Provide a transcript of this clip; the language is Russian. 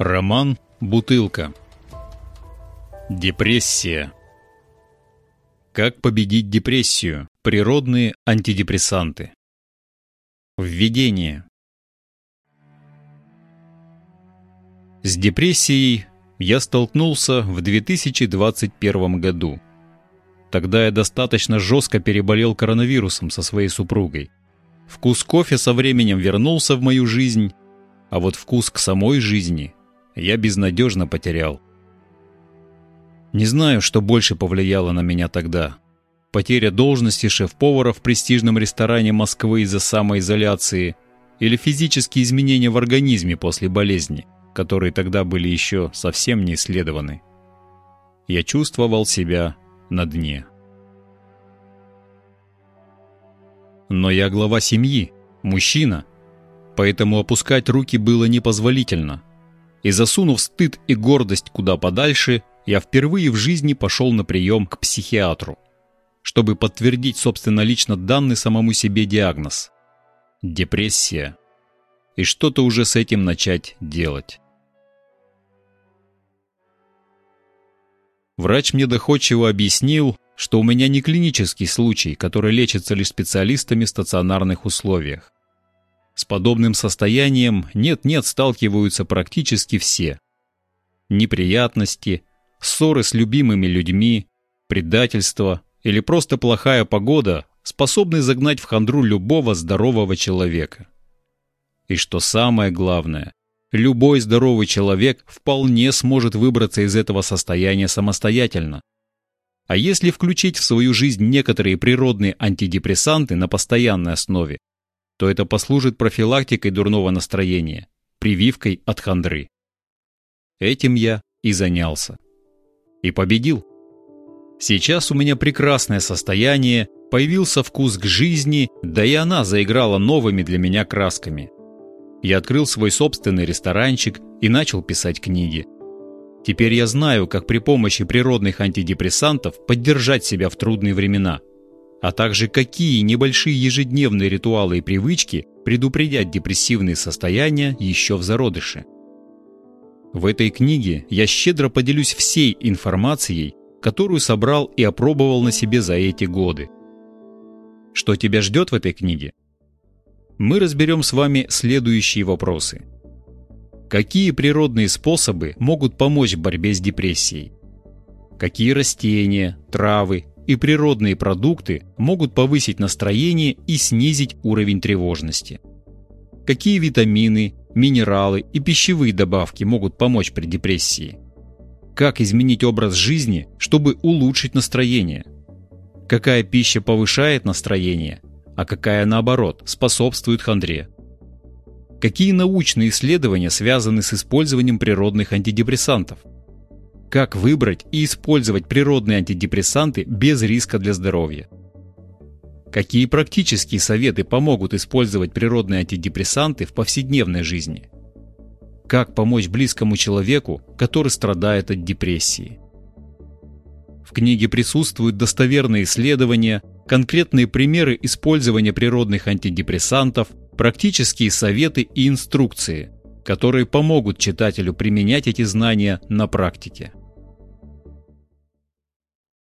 Роман Бутылка. Депрессия. Как победить депрессию? Природные антидепрессанты. Введение. С депрессией я столкнулся в 2021 году. Тогда я достаточно жестко переболел коронавирусом со своей супругой. Вкус кофе со временем вернулся в мою жизнь, а вот вкус к самой жизни я безнадежно потерял. Не знаю, что больше повлияло на меня тогда. Потеря должности шеф-повара в престижном ресторане Москвы из-за самоизоляции или физические изменения в организме после болезни, которые тогда были еще совсем не исследованы. Я чувствовал себя на дне. Но я глава семьи, мужчина, поэтому опускать руки было непозволительно – и засунув стыд и гордость куда подальше, я впервые в жизни пошел на прием к психиатру, чтобы подтвердить собственно лично данный самому себе диагноз – депрессия, и что-то уже с этим начать делать. Врач мне доходчиво объяснил, что у меня не клинический случай, который лечится лишь специалистами в стационарных условиях. С подобным состоянием нет-нет сталкиваются практически все. Неприятности, ссоры с любимыми людьми, предательство или просто плохая погода способны загнать в хандру любого здорового человека. И что самое главное, любой здоровый человек вполне сможет выбраться из этого состояния самостоятельно. А если включить в свою жизнь некоторые природные антидепрессанты на постоянной основе, то это послужит профилактикой дурного настроения, прививкой от хандры. Этим я и занялся. И победил. Сейчас у меня прекрасное состояние, появился вкус к жизни, да и она заиграла новыми для меня красками. Я открыл свой собственный ресторанчик и начал писать книги. Теперь я знаю, как при помощи природных антидепрессантов поддержать себя в трудные времена – а также какие небольшие ежедневные ритуалы и привычки предупредят депрессивные состояния еще в зародыше. В этой книге я щедро поделюсь всей информацией, которую собрал и опробовал на себе за эти годы. Что тебя ждет в этой книге? Мы разберем с вами следующие вопросы. Какие природные способы могут помочь в борьбе с депрессией? Какие растения, травы и природные продукты могут повысить настроение и снизить уровень тревожности. Какие витамины, минералы и пищевые добавки могут помочь при депрессии? Как изменить образ жизни, чтобы улучшить настроение? Какая пища повышает настроение, а какая, наоборот, способствует хандре? Какие научные исследования связаны с использованием природных антидепрессантов? Как выбрать и использовать природные антидепрессанты без риска для здоровья? Какие практические советы помогут использовать природные антидепрессанты в повседневной жизни? Как помочь близкому человеку, который страдает от депрессии? В книге присутствуют достоверные исследования, конкретные примеры использования природных антидепрессантов, практические советы и инструкции, которые помогут читателю применять эти знания на практике.